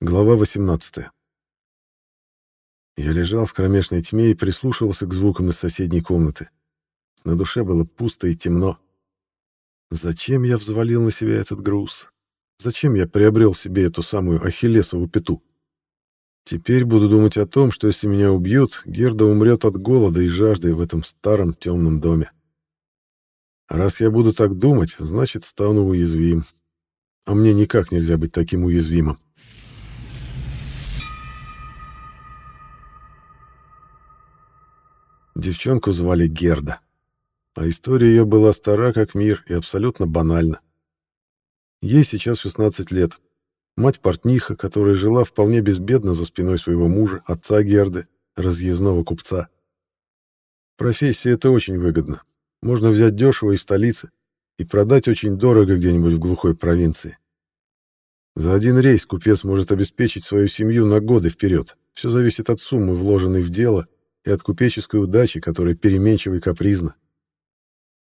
Глава 18. Я лежал в кромешной тьме и прислушивался к звукам из соседней комнаты. На душе было пусто и темно. Зачем я взвалил на себя этот груз? Зачем я приобрел себе эту самую ахиллесову пяту? Теперь буду думать о том, что если меня убьют, Герда умрет от голода и жажды в этом старом темном доме. Раз я буду так думать, значит, стану уязвим. А мне никак нельзя быть таким уязвимым. Девчонку звали Герда. А история ее была стара как мир и абсолютно банальна. Ей сейчас 16 лет. Мать-портниха, которая жила вполне безбедно за спиной своего мужа, отца Герды, разъездного купца. Профессия это очень выгодно. Можно взять дешево из столицы и продать очень дорого где-нибудь в глухой провинции. За один рейс купец может обеспечить свою семью на годы вперед. Все зависит от суммы, вложенной в дело, и от купеческой удачи, которая переменчива и капризна.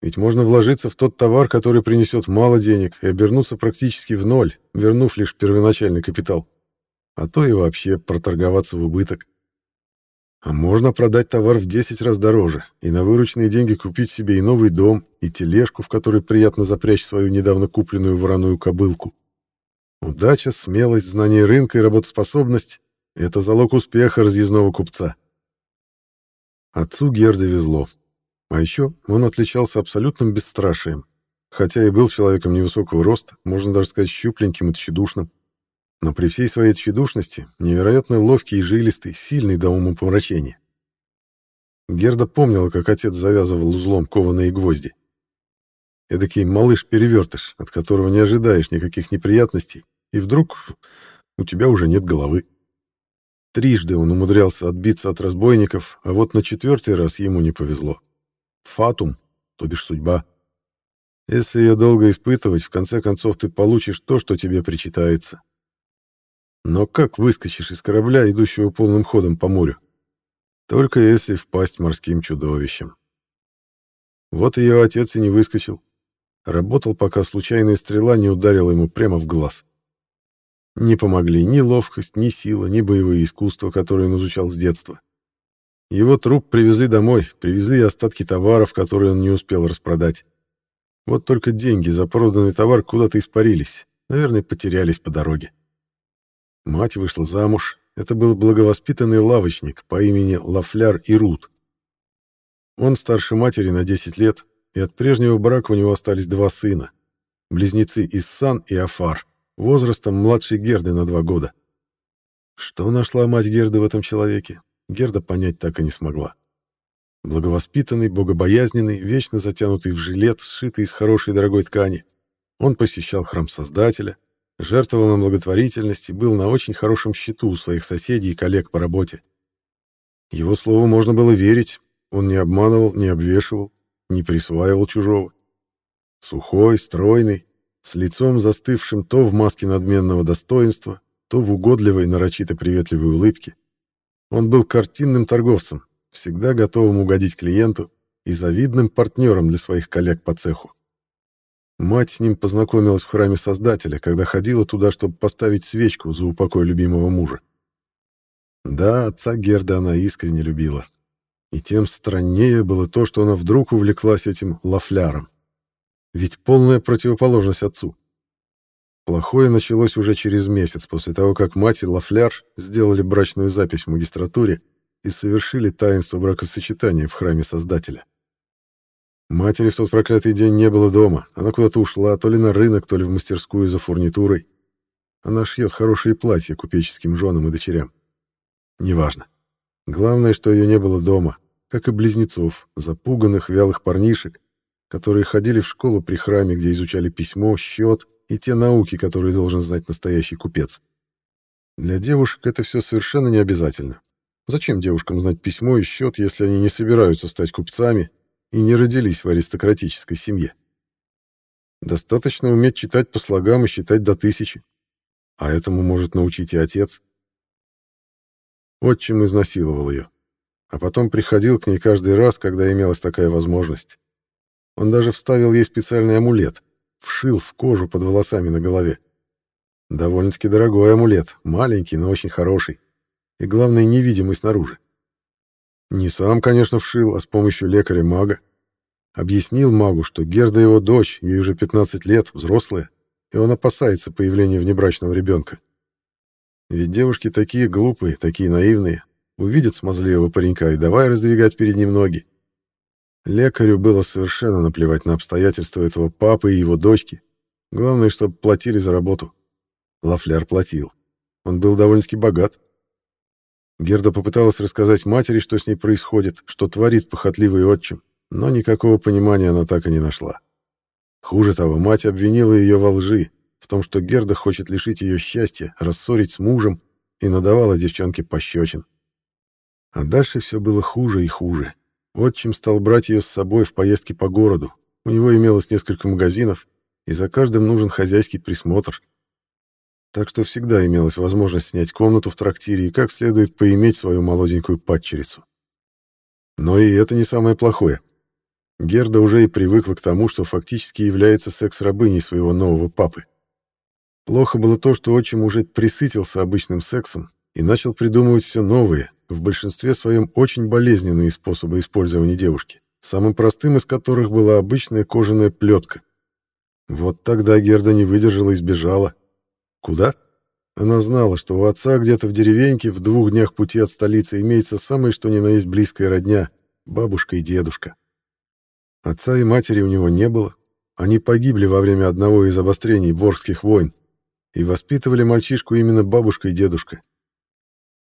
Ведь можно вложиться в тот товар, который принесет мало денег, и обернуться практически в ноль, вернув лишь первоначальный капитал. А то и вообще проторговаться в убыток. А можно продать товар в 10 раз дороже и на вырученные деньги купить себе и новый дом, и тележку, в которой приятно запрячь свою недавно купленную вороную кобылку. Удача, смелость, знание рынка и работоспособность — это залог успеха разъездного купца. Отцу Герде везло. А еще он отличался абсолютным бесстрашием, хотя и был человеком невысокого роста, можно даже сказать щупленьким и тщедушным. Но при всей своей тщедушности невероятно ловкий и жилистый, сильный до умопомрачения. Герда помнила, как отец завязывал узлом кованые гвозди. Эдакий малыш-перевертыш, от которого не ожидаешь никаких неприятностей, и вдруг у тебя уже нет головы. Трижды он умудрялся отбиться от разбойников, а вот на четвертый раз ему не повезло. Фатум, то бишь судьба. Если ее долго испытывать, в конце концов ты получишь то, что тебе причитается. Но как выскочишь из корабля, идущего полным ходом по морю? Только если впасть морским чудовищем. Вот ее отец и не выскочил. Работал, пока случайная стрела не ударила ему прямо в глаз. Не помогли ни ловкость, ни сила, ни боевые искусства, которые он изучал с детства. Его труп привезли домой, привезли остатки товаров, которые он не успел распродать. Вот только деньги за проданный товар куда-то испарились, наверное, потерялись по дороге. Мать вышла замуж, это был благовоспитанный лавочник по имени Лафляр Ирут. Он старше матери на 10 лет, и от прежнего брака у него остались два сына, близнецы Иссан и Афар возрастом младше Герды на два года. Что нашла мать Герды в этом человеке, Герда понять так и не смогла. Благовоспитанный, богобоязненный, вечно затянутый в жилет, сшитый из хорошей дорогой ткани, он посещал храм Создателя, жертвовал на благотворительность и был на очень хорошем счету у своих соседей и коллег по работе. Его слову можно было верить, он не обманывал, не обвешивал, не присваивал чужого. Сухой, стройный, с лицом застывшим то в маске надменного достоинства, то в угодливой, нарочито приветливой улыбке. Он был картинным торговцем, всегда готовым угодить клиенту и завидным партнером для своих коллег по цеху. Мать с ним познакомилась в храме Создателя, когда ходила туда, чтобы поставить свечку за упокой любимого мужа. Да, отца Герда она искренне любила. И тем страннее было то, что она вдруг увлеклась этим лафляром. Ведь полная противоположность отцу. Плохое началось уже через месяц после того, как мать и Лафляр сделали брачную запись в магистратуре и совершили таинство бракосочетания в храме Создателя. Матери в тот проклятый день не было дома. Она куда-то ушла, то ли на рынок, то ли в мастерскую за фурнитурой. Она шьет хорошие платья купеческим женам и дочерям. Неважно. Главное, что ее не было дома, как и близнецов, запуганных, вялых парнишек, которые ходили в школу при храме, где изучали письмо, счет и те науки, которые должен знать настоящий купец. Для девушек это все совершенно не обязательно. Зачем девушкам знать письмо и счет, если они не собираются стать купцами и не родились в аристократической семье? Достаточно уметь читать по слогам и считать до тысячи. А этому может научить и отец. Отчим изнасиловал ее. А потом приходил к ней каждый раз, когда имелась такая возможность. Он даже вставил ей специальный амулет, вшил в кожу под волосами на голове. Довольно-таки дорогой амулет, маленький, но очень хороший. И, главное, невидимый снаружи. Не сам, конечно, вшил, а с помощью лекаря-мага. Объяснил магу, что Герда его дочь, ей уже 15 лет, взрослая, и он опасается появления внебрачного ребенка. Ведь девушки такие глупые, такие наивные, увидят смазливого паренька и давай раздвигать перед ним ноги. Лекарю было совершенно наплевать на обстоятельства этого папы и его дочки. Главное, чтобы платили за работу. Лафляр платил. Он был довольно-таки богат. Герда попыталась рассказать матери, что с ней происходит, что творит похотливый отчим, но никакого понимания она так и не нашла. Хуже того, мать обвинила ее во лжи, в том, что Герда хочет лишить ее счастья, рассорить с мужем, и надавала девчонке пощечин. А дальше все было хуже и хуже. Отчим стал брать ее с собой в поездки по городу. У него имелось несколько магазинов, и за каждым нужен хозяйский присмотр. Так что всегда имелась возможность снять комнату в трактире и как следует поиметь свою молоденькую падчерицу. Но и это не самое плохое. Герда уже и привыкла к тому, что фактически является секс-рабыней своего нового папы. Плохо было то, что отчим уже присытился обычным сексом и начал придумывать все новые, в большинстве своем очень болезненные способы использования девушки, самым простым из которых была обычная кожаная плетка. Вот тогда Герда не выдержала и сбежала, Куда? Она знала, что у отца где-то в деревеньке в двух днях пути от столицы имеется самое что ни на есть близкая родня — бабушка и дедушка. Отца и матери у него не было. Они погибли во время одного из обострений Ворских войн и воспитывали мальчишку именно бабушка и дедушка.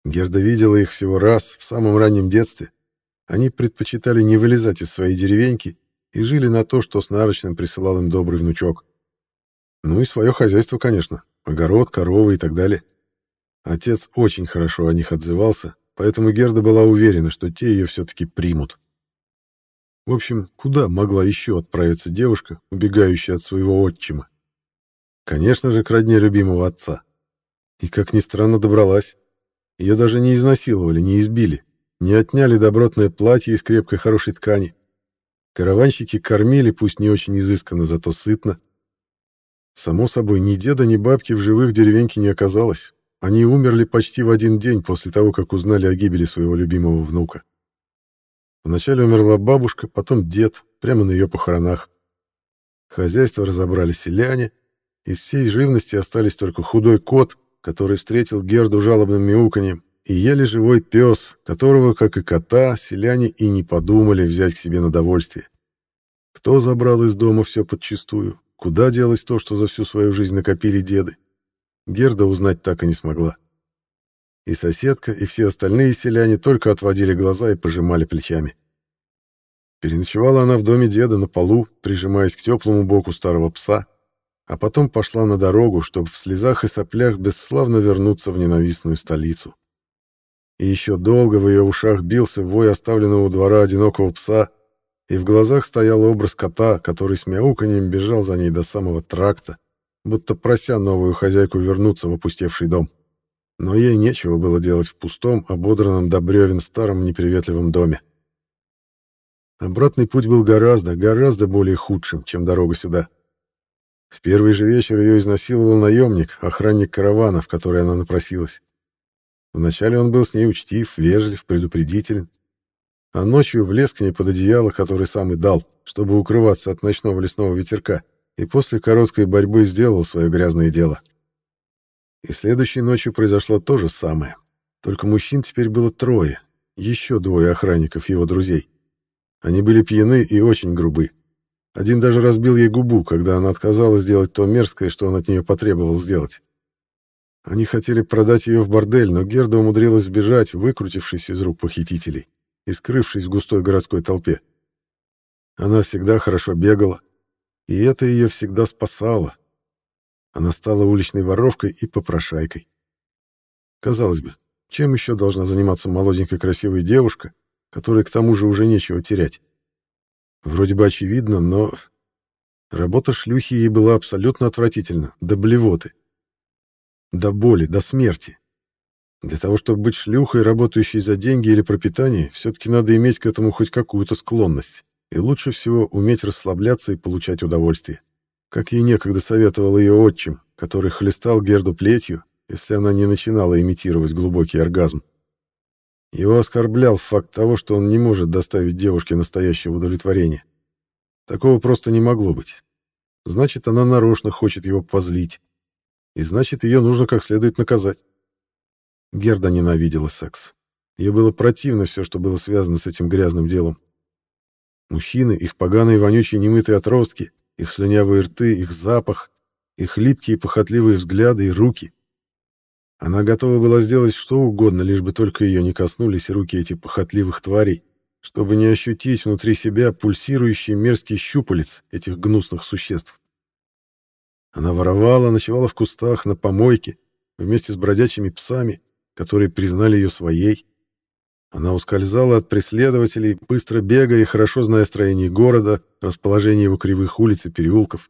Герда видела их всего раз в самом раннем детстве. Они предпочитали не вылезать из своей деревеньки и жили на то, что с нарочным присылал им добрый внучок. Ну и свое хозяйство, конечно, огород, коровы и так далее. Отец очень хорошо о них отзывался, поэтому Герда была уверена, что те ее все-таки примут. В общем, куда могла еще отправиться девушка, убегающая от своего отчима? Конечно же, к родне любимого отца. И, как ни странно, добралась. Ее даже не изнасиловали, не избили, не отняли добротное платье из крепкой хорошей ткани. Караванщики кормили, пусть не очень изысканно, зато сытно. Само собой, ни деда, ни бабки в живых деревеньке не оказалось. Они умерли почти в один день после того, как узнали о гибели своего любимого внука. Вначале умерла бабушка, потом дед, прямо на ее похоронах. Хозяйство разобрали селяне, из всей живности остались только худой кот, который встретил Герду жалобным мяуканьем, и еле живой пес, которого, как и кота, селяне и не подумали взять к себе на довольствие. Кто забрал из дома все подчистую, Куда делось то, что за всю свою жизнь накопили деды? Герда узнать так и не смогла. И соседка, и все остальные селяне только отводили глаза и пожимали плечами. Переночевала она в доме деда на полу, прижимаясь к теплому боку старого пса, а потом пошла на дорогу, чтобы в слезах и соплях бесславно вернуться в ненавистную столицу. И еще долго в ее ушах бился вой оставленного у двора одинокого пса, и в глазах стоял образ кота, который с мяуканьем бежал за ней до самого тракта, будто прося новую хозяйку вернуться в опустевший дом. Но ей нечего было делать в пустом, ободранном до бревен старом неприветливом доме. Обратный путь был гораздо, гораздо более худшим, чем дорога сюда. В первый же вечер ее изнасиловал наемник, охранник каравана, в который она напросилась. Вначале он был с ней учтив, вежлив, предупредителен, а ночью влез к ней под одеяло, который сам и дал, чтобы укрываться от ночного лесного ветерка, и после короткой борьбы сделал свое грязное дело. И следующей ночью произошло то же самое. Только мужчин теперь было трое, еще двое охранников его друзей. Они были пьяны и очень грубы. Один даже разбил ей губу, когда она отказалась сделать то мерзкое, что он от нее потребовал сделать. Они хотели продать ее в бордель, но Герда умудрилась сбежать, выкрутившись из рук похитителей и скрывшись в густой городской толпе. Она всегда хорошо бегала, и это ее всегда спасало. Она стала уличной воровкой и попрошайкой. Казалось бы, чем еще должна заниматься молоденькая красивая девушка, которой к тому же уже нечего терять? Вроде бы очевидно, но... Работа шлюхи ей была абсолютно отвратительна, до блевоты. До боли, до смерти. Для того, чтобы быть шлюхой, работающей за деньги или пропитание, все-таки надо иметь к этому хоть какую-то склонность. И лучше всего уметь расслабляться и получать удовольствие. как ей некогда советовал ее отчим, который хлестал Герду плетью, если она не начинала имитировать глубокий оргазм. Его оскорблял факт того, что он не может доставить девушке настоящее удовлетворение. Такого просто не могло быть. Значит, она нарочно хочет его позлить. И значит, ее нужно как следует наказать. Герда ненавидела секс. Ей было противно все, что было связано с этим грязным делом. Мужчины, их поганые вонючие немытые отростки, их слюнявые рты, их запах, их липкие похотливые взгляды и руки. Она готова была сделать что угодно, лишь бы только ее не коснулись руки этих похотливых тварей, чтобы не ощутить внутри себя пульсирующий мерзкий щупалец этих гнусных существ. Она воровала, ночевала в кустах, на помойке, вместе с бродячими псами, которые признали ее своей. Она ускользала от преследователей, быстро бегая и хорошо зная строение города, расположение его кривых улиц и переулков.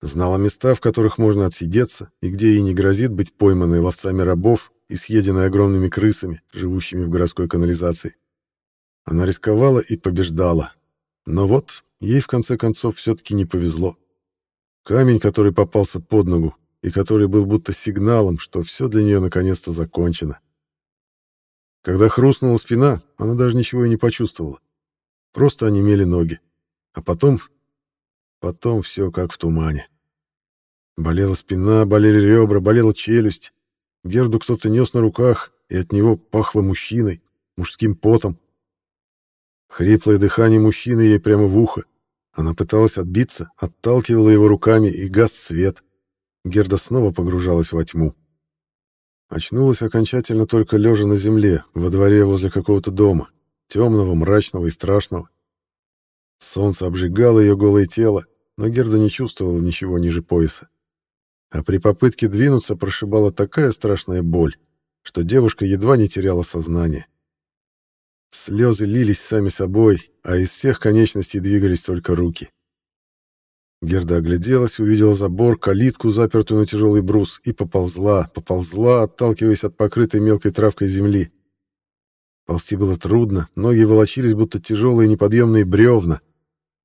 Знала места, в которых можно отсидеться, и где ей не грозит быть пойманной ловцами рабов и съеденной огромными крысами, живущими в городской канализации. Она рисковала и побеждала. Но вот, ей в конце концов все-таки не повезло. Камень, который попался под ногу, и который был будто сигналом, что все для нее наконец-то закончено. Когда хрустнула спина, она даже ничего и не почувствовала. Просто онемели ноги. А потом... Потом все как в тумане. Болела спина, болели ребра, болела челюсть. Герду кто-то нес на руках, и от него пахло мужчиной, мужским потом. Хриплое дыхание мужчины ей прямо в ухо. Она пыталась отбиться, отталкивала его руками и гас свет. Герда снова погружалась во тьму. Очнулась окончательно только лежа на земле, во дворе возле какого-то дома, темного, мрачного и страшного. Солнце обжигало ее голое тело, но Герда не чувствовала ничего ниже пояса. А при попытке двинуться прошибала такая страшная боль, что девушка едва не теряла сознание. Слезы лились сами собой, а из всех конечностей двигались только руки. Герда огляделась, увидела забор, калитку, запертую на тяжелый брус, и поползла, поползла, отталкиваясь от покрытой мелкой травкой земли. Ползти было трудно, ноги волочились, будто тяжелые неподъемные бревна,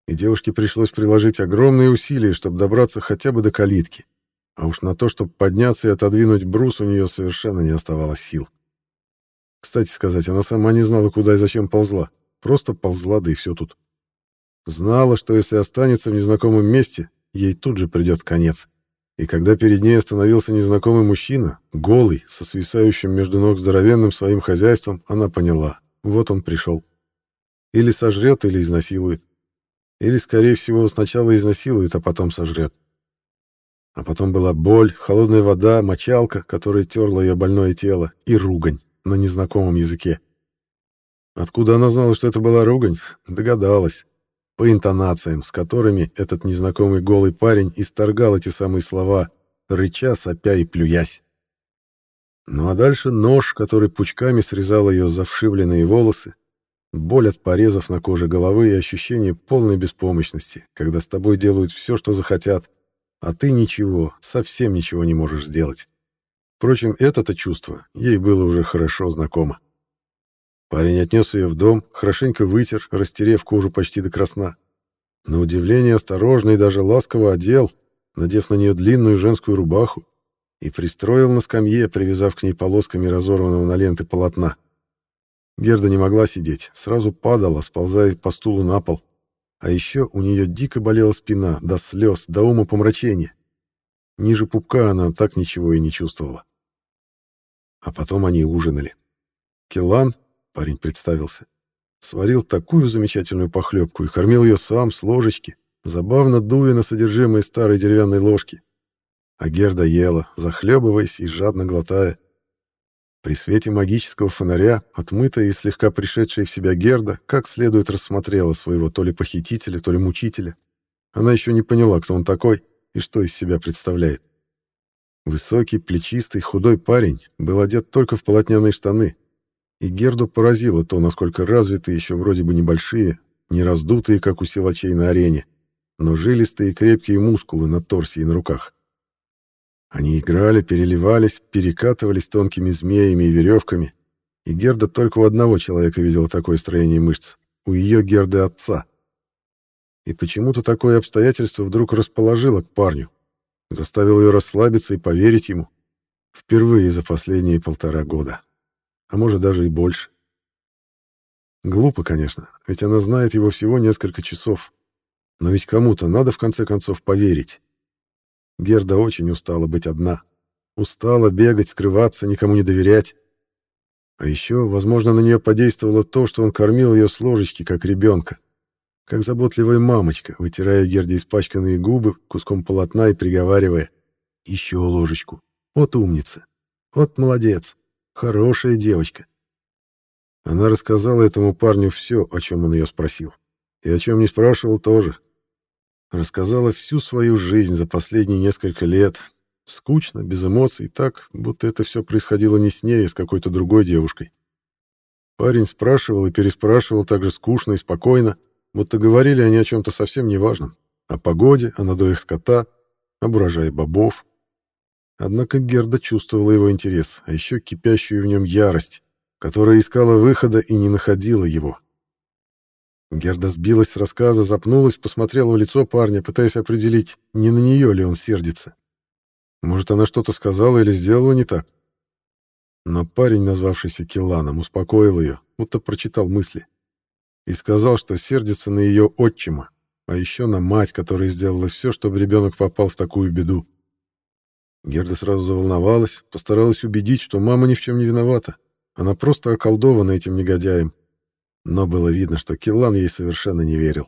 и девушке пришлось приложить огромные усилия, чтобы добраться хотя бы до калитки. А уж на то, чтобы подняться и отодвинуть брус, у нее совершенно не оставалось сил. Кстати сказать, она сама не знала, куда и зачем ползла. Просто ползла, да и все тут. Знала, что если останется в незнакомом месте, ей тут же придет конец. И когда перед ней остановился незнакомый мужчина, голый, со свисающим между ног здоровенным своим хозяйством, она поняла. Вот он пришел. Или сожрет, или изнасилует. Или, скорее всего, сначала изнасилует, а потом сожрет. А потом была боль, холодная вода, мочалка, которая терла ее больное тело, и ругань на незнакомом языке. Откуда она знала, что это была ругань? Догадалась. По интонациям, с которыми этот незнакомый голый парень исторгал эти самые слова, рыча, сопя и плюясь. Ну а дальше нож, который пучками срезал ее завшивленные волосы, боль от порезов на коже головы и ощущение полной беспомощности, когда с тобой делают все, что захотят, а ты ничего, совсем ничего не можешь сделать. Впрочем, это-то чувство ей было уже хорошо знакомо. Парень отнес ее в дом, хорошенько вытер, растерев кожу почти до красна. На удивление осторожно и даже ласково одел, надев на нее длинную женскую рубаху, и пристроил на скамье, привязав к ней полосками разорванного на ленты полотна. Герда не могла сидеть, сразу падала, сползая по стулу на пол. А еще у нее дико болела спина, до слез, до ума помрачения. Ниже пупка она так ничего и не чувствовала. А потом они ужинали. Келан, парень представился, сварил такую замечательную похлебку и кормил ее сам с ложечки, забавно дуя на содержимое старой деревянной ложки. А Герда ела, захлебываясь и жадно глотая. При свете магического фонаря, отмытая и слегка пришедшая в себя Герда, как следует рассмотрела своего то ли похитителя, то ли мучителя. Она еще не поняла, кто он такой и что из себя представляет. Высокий, плечистый, худой парень был одет только в полотняные штаны, и Герду поразило то, насколько развитые еще вроде бы небольшие, не раздутые, как у силачей на арене, но жилистые и крепкие мускулы на торсе и на руках. Они играли, переливались, перекатывались тонкими змеями и веревками, и Герда только у одного человека видела такое строение мышц — у ее Герды отца. И почему-то такое обстоятельство вдруг расположило к парню, заставило ее расслабиться и поверить ему. Впервые за последние полтора года. А может, даже и больше. Глупо, конечно, ведь она знает его всего несколько часов. Но ведь кому-то надо в конце концов поверить. Герда очень устала быть одна. Устала бегать, скрываться, никому не доверять. А еще, возможно, на нее подействовало то, что он кормил ее с ложечки, как ребенка. Как заботливая мамочка, вытирая Герде испачканные губы куском полотна и приговаривая «Еще ложечку. Вот умница. Вот молодец. Хорошая девочка». Она рассказала этому парню все, о чем он ее спросил. И о чем не спрашивал тоже. Рассказала всю свою жизнь за последние несколько лет. Скучно, без эмоций, так, будто это все происходило не с ней, а с какой-то другой девушкой. Парень спрашивал и переспрашивал так же скучно и спокойно, будто говорили они о чем-то совсем неважном. О погоде, о надоях скота, об урожае бобов. Однако Герда чувствовала его интерес, а еще кипящую в нем ярость, которая искала выхода и не находила его. Герда сбилась с рассказа, запнулась, посмотрела в лицо парня, пытаясь определить, не на нее ли он сердится. Может, она что-то сказала или сделала не так? Но парень, назвавшийся Килланом, успокоил ее, будто прочитал мысли. И сказал, что сердится на ее отчима, а еще на мать, которая сделала все, чтобы ребенок попал в такую беду. Герда сразу заволновалась, постаралась убедить, что мама ни в чем не виновата. Она просто околдована этим негодяем, но было видно, что Киллан ей совершенно не верил.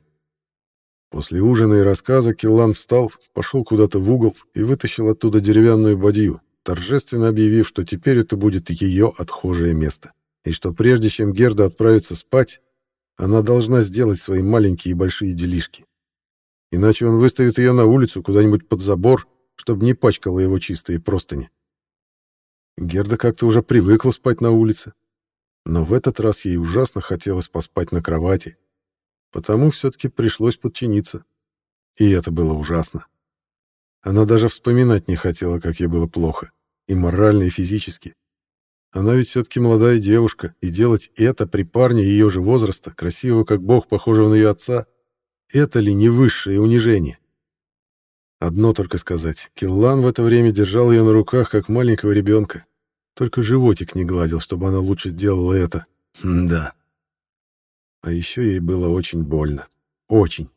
После ужина и рассказа Киллан встал, пошел куда-то в угол и вытащил оттуда деревянную бадью, торжественно объявив, что теперь это будет ее отхожее место, и что прежде чем Герда отправится спать, она должна сделать свои маленькие и большие делишки. Иначе он выставит ее на улицу куда-нибудь под забор, чтобы не пачкала его чистые простыни. Герда как-то уже привыкла спать на улице, но в этот раз ей ужасно хотелось поспать на кровати. Потому все-таки пришлось подчиниться. И это было ужасно. Она даже вспоминать не хотела, как ей было плохо. И морально, и физически. Она ведь все-таки молодая девушка, и делать это при парне ее же возраста, красивого как бог, похожего на ее отца, это ли не высшее унижение? Одно только сказать. Киллан в это время держал ее на руках, как маленького ребенка. Только животик не гладил, чтобы она лучше сделала это. М да. А еще ей было очень больно. Очень.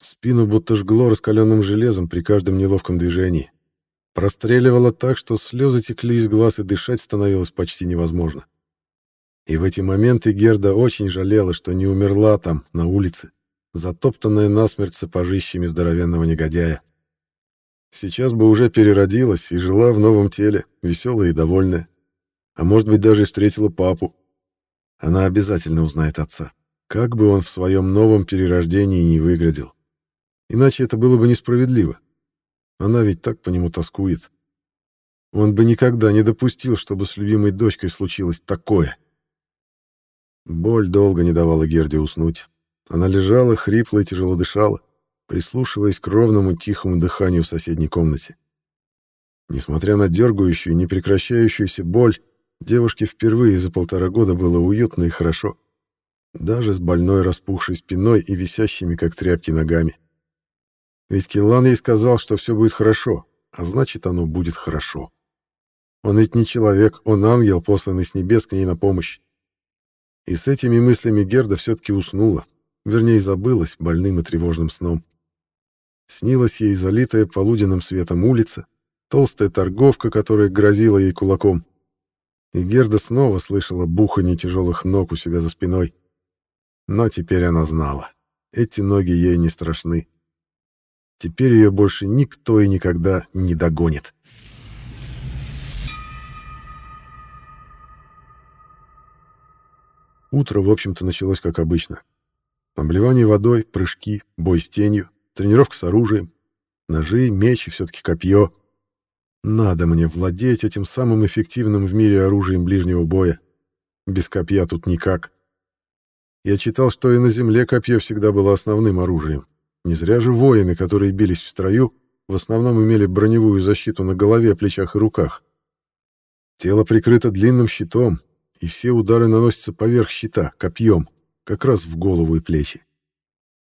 Спину будто жгло раскаленным железом при каждом неловком движении. Простреливало так, что слезы текли из глаз, и дышать становилось почти невозможно. И в эти моменты Герда очень жалела, что не умерла там, на улице, затоптанная насмерть сапожищами здоровенного негодяя. Сейчас бы уже переродилась и жила в новом теле, веселая и довольная. А может быть, даже и встретила папу. Она обязательно узнает отца. Как бы он в своем новом перерождении не выглядел. Иначе это было бы несправедливо. Она ведь так по нему тоскует. Он бы никогда не допустил, чтобы с любимой дочкой случилось такое. Боль долго не давала Герде уснуть. Она лежала, хрипло и тяжело дышала прислушиваясь к ровному тихому дыханию в соседней комнате. Несмотря на дергающую, непрекращающуюся боль, девушке впервые за полтора года было уютно и хорошо. Даже с больной распухшей спиной и висящими, как тряпки, ногами. Ведь Киллан ей сказал, что все будет хорошо, а значит, оно будет хорошо. Он ведь не человек, он ангел, посланный с небес к ней на помощь. И с этими мыслями Герда все-таки уснула, вернее, забылась больным и тревожным сном. Снилась ей залитая полуденным светом улица, толстая торговка, которая грозила ей кулаком. И Герда снова слышала бухание тяжелых ног у себя за спиной. Но теперь она знала. Эти ноги ей не страшны. Теперь ее больше никто и никогда не догонит. Утро, в общем-то, началось как обычно. Обливание водой, прыжки, бой с тенью тренировка с оружием, ножи, меч и все-таки копье. Надо мне владеть этим самым эффективным в мире оружием ближнего боя. Без копья тут никак. Я читал, что и на земле копье всегда было основным оружием. Не зря же воины, которые бились в строю, в основном имели броневую защиту на голове, плечах и руках. Тело прикрыто длинным щитом, и все удары наносятся поверх щита, копьем, как раз в голову и плечи.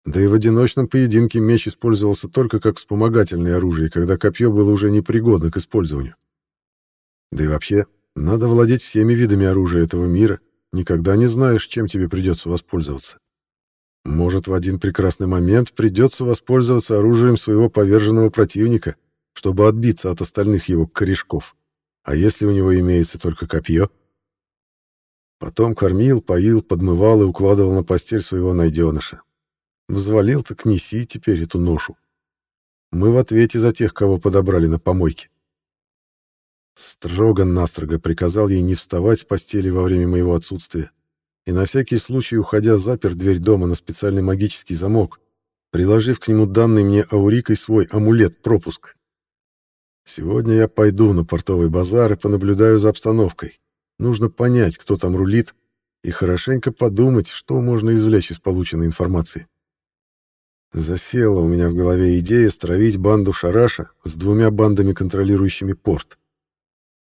Да и в одиночном поединке меч использовался только как вспомогательное оружие, когда копье было уже непригодно к использованию. Да и вообще, надо владеть всеми видами оружия этого мира, никогда не знаешь, чем тебе придется воспользоваться. Может, в один прекрасный момент придется воспользоваться оружием своего поверженного противника, чтобы отбиться от остальных его корешков. А если у него имеется только копье? Потом кормил, поил, подмывал и укладывал на постель своего найденыша. Взвалил, так неси теперь эту ношу. Мы в ответе за тех, кого подобрали на помойке. Строго-настрого приказал ей не вставать с постели во время моего отсутствия и на всякий случай, уходя, запер дверь дома на специальный магический замок, приложив к нему данный мне аурикой свой амулет-пропуск. Сегодня я пойду на портовый базар и понаблюдаю за обстановкой. Нужно понять, кто там рулит, и хорошенько подумать, что можно извлечь из полученной информации. Засела у меня в голове идея стравить банду Шараша с двумя бандами, контролирующими порт.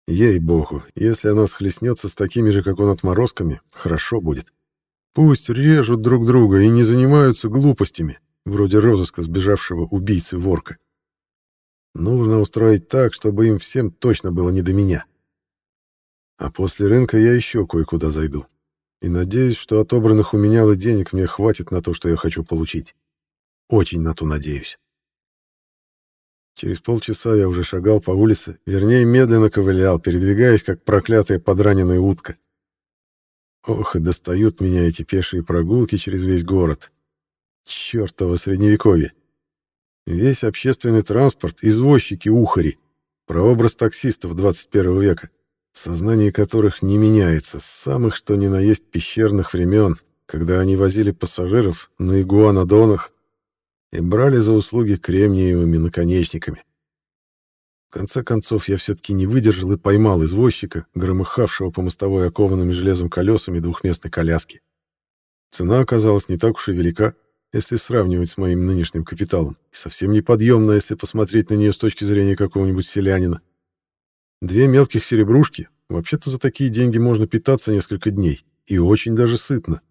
Ей-богу, если она схлестнется с такими же, как он, отморозками, хорошо будет. Пусть режут друг друга и не занимаются глупостями, вроде розыска сбежавшего убийцы-ворка. Нужно устроить так, чтобы им всем точно было не до меня. А после рынка я еще кое-куда зайду. И надеюсь, что отобранных у меня денег мне хватит на то, что я хочу получить. Очень на то надеюсь. Через полчаса я уже шагал по улице, вернее, медленно ковылял, передвигаясь, как проклятая подраненная утка. Ох, и достают меня эти пешие прогулки через весь город. Чёртово средневековье. Весь общественный транспорт — извозчики-ухари, прообраз таксистов 21 века, сознание которых не меняется с самых что ни на есть пещерных времен, когда они возили пассажиров на игуанодонах и брали за услуги кремниевыми наконечниками. В конце концов, я все-таки не выдержал и поймал извозчика, громыхавшего по мостовой окованными железом колесами двухместной коляски. Цена оказалась не так уж и велика, если сравнивать с моим нынешним капиталом, и совсем неподъемна, если посмотреть на нее с точки зрения какого-нибудь селянина. Две мелких серебрушки, вообще-то за такие деньги можно питаться несколько дней, и очень даже сытно.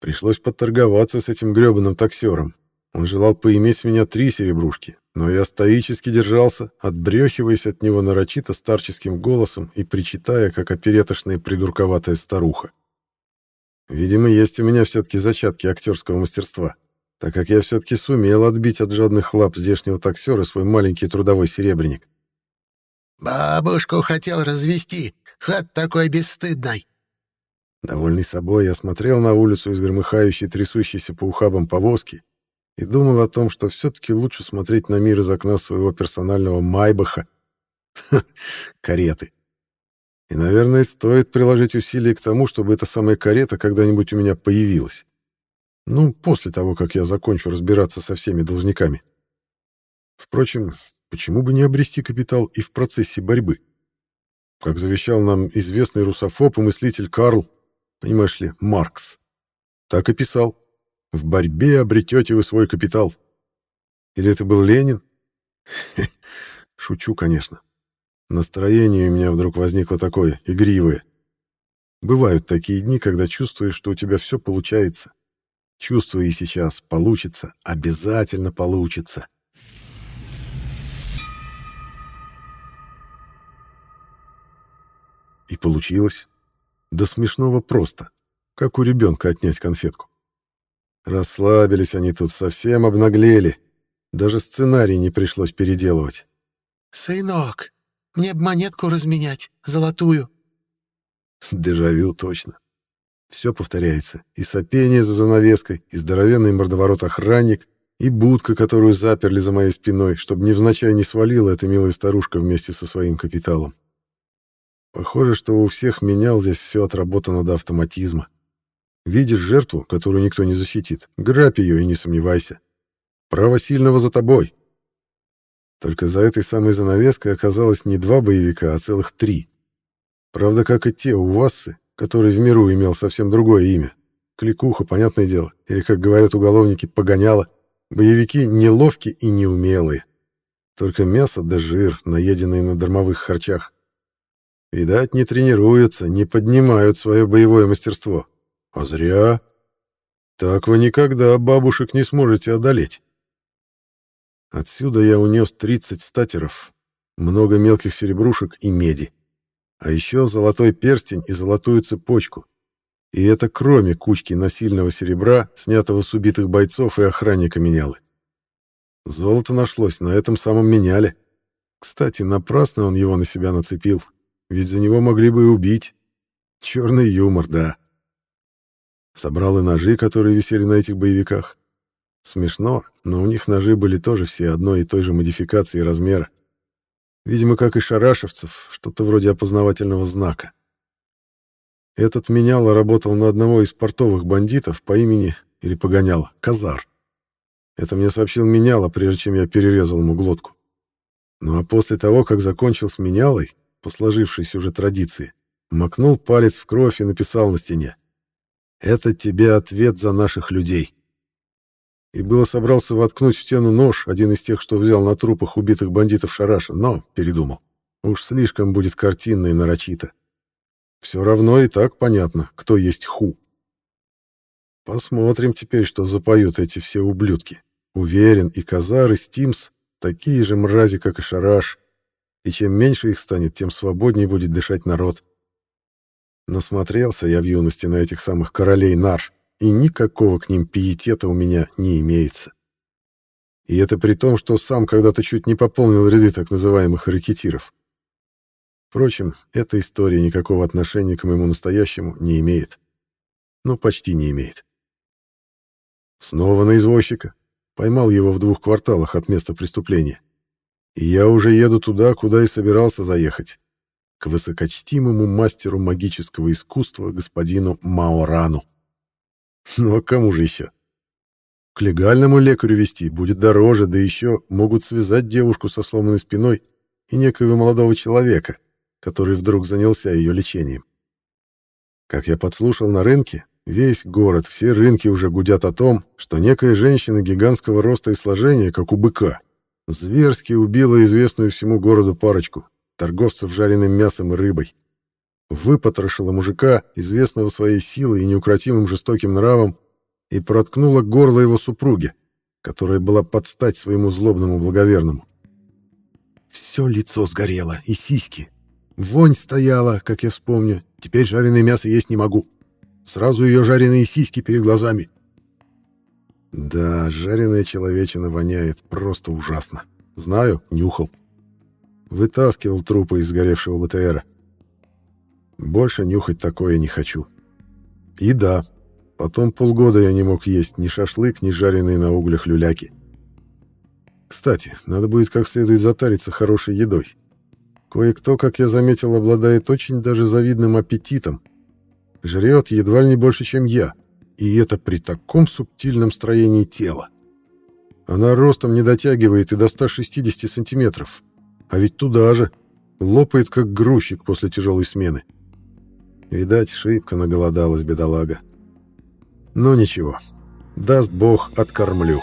Пришлось подторговаться с этим грёбаным таксером, он желал поиметь с меня три серебрушки, но я стоически держался, отбрехиваясь от него нарочито старческим голосом и причитая, как оперетошная придурковатая старуха. Видимо, есть у меня все-таки зачатки актерского мастерства, так как я все-таки сумел отбить от жадных лап здешнего таксера свой маленький трудовой серебряник. «Бабушку хотел развести, хат такой бесстыдной!» Довольный собой, я смотрел на улицу из громыхающей, трясущейся по ухабам повозки и думал о том, что все-таки лучше смотреть на мир из окна своего персонального Майбаха. кареты. И, наверное, стоит приложить усилия к тому, чтобы эта самая карета когда-нибудь у меня появилась. Ну, после того, как я закончу разбираться со всеми должниками. Впрочем, почему бы не обрести капитал и в процессе борьбы? Как завещал нам известный русофоб и мыслитель Карл, понимаешь ли, Маркс. Так и писал. В борьбе обретете вы свой капитал. Или это был Ленин? Шучу, конечно. Настроение у меня вдруг возникло такое, игривое. Бывают такие дни, когда чувствуешь, что у тебя все получается. Чувствую и сейчас, получится, обязательно получится. И получилось. До смешного просто. Как у ребенка отнять конфетку. Расслабились они тут, совсем обнаглели. Даже сценарий не пришлось переделывать. «Сынок, мне б монетку разменять, золотую». Дежавю точно. Все повторяется. И сопение за занавеской, и здоровенный мордоворот-охранник, и будка, которую заперли за моей спиной, чтобы невзначай не свалила эта милая старушка вместе со своим капиталом. Похоже, что у всех менял здесь все отработано до автоматизма. Видишь жертву, которую никто не защитит, грабь ее и не сомневайся. Право сильного за тобой. Только за этой самой занавеской оказалось не два боевика, а целых три. Правда, как и те у Вассы, который в миру имел совсем другое имя. Кликуха, понятное дело, или, как говорят уголовники, погоняло. Боевики неловкие и неумелые. Только мясо да жир, наеденные на дармовых харчах. Видать, не тренируются, не поднимают свое боевое мастерство. А зря. Так вы никогда бабушек не сможете одолеть. Отсюда я унес 30 статеров, много мелких серебрушек и меди. А еще золотой перстень и золотую цепочку. И это кроме кучки насильного серебра, снятого с убитых бойцов и охранника менялы. Золото нашлось на этом самом меняле. Кстати, напрасно он его на себя нацепил, ведь за него могли бы и убить. Черный юмор, да. Собрал и ножи, которые висели на этих боевиках. Смешно, но у них ножи были тоже все одной и той же модификации и размера. Видимо, как и шарашевцев, что-то вроде опознавательного знака. Этот меняло работал на одного из портовых бандитов по имени, или погонял, Казар. Это мне сообщил меняло, прежде чем я перерезал ему глотку. Ну а после того, как закончил с менялой, по сложившейся уже традиции, макнул палец в кровь и написал на стене. «Это тебе ответ за наших людей» и было собрался воткнуть в стену нож, один из тех, что взял на трупах убитых бандитов Шараша, но передумал. Уж слишком будет картинно и нарочито. Все равно и так понятно, кто есть Ху. Посмотрим теперь, что запоют эти все ублюдки. Уверен, и Казар, и Стимс такие же мрази, как и Шараш, и чем меньше их станет, тем свободнее будет дышать народ. Насмотрелся я в юности на этих самых королей нар, и никакого к ним пиетета у меня не имеется. И это при том, что сам когда-то чуть не пополнил ряды так называемых ракетиров. Впрочем, эта история никакого отношения к моему настоящему не имеет. Ну, почти не имеет. Снова на извозчика. Поймал его в двух кварталах от места преступления. И я уже еду туда, куда и собирался заехать. К высокочтимому мастеру магического искусства господину Маорану. Ну а кому же еще? К легальному лекарю вести будет дороже, да еще могут связать девушку со сломанной спиной и некоего молодого человека, который вдруг занялся ее лечением. Как я подслушал на рынке, весь город, все рынки уже гудят о том, что некая женщина гигантского роста и сложения, как у быка, зверски убила известную всему городу парочку, торговцев жареным мясом и рыбой выпотрошила мужика, известного своей силой и неукротимым жестоким нравом, и проткнула горло его супруги, которая была под стать своему злобному благоверному. Все лицо сгорело, и сиськи. Вонь стояла, как я вспомню. Теперь жареное мясо есть не могу. Сразу ее жареные сиськи перед глазами. Да, жареная человечина воняет просто ужасно. Знаю, нюхал. Вытаскивал трупы из сгоревшего БТРа. Больше нюхать такое не хочу. И да, потом полгода я не мог есть ни шашлык, ни жареные на углях люляки. Кстати, надо будет как следует затариться хорошей едой. Кое-кто, как я заметил, обладает очень даже завидным аппетитом. Жрет едва ли не больше, чем я. И это при таком субтильном строении тела. Она ростом не дотягивает и до 160 сантиметров. А ведь туда же. Лопает, как грузчик после тяжелой смены. Видать, шибко наголодалась бедолага. Но ничего, даст бог, откормлю.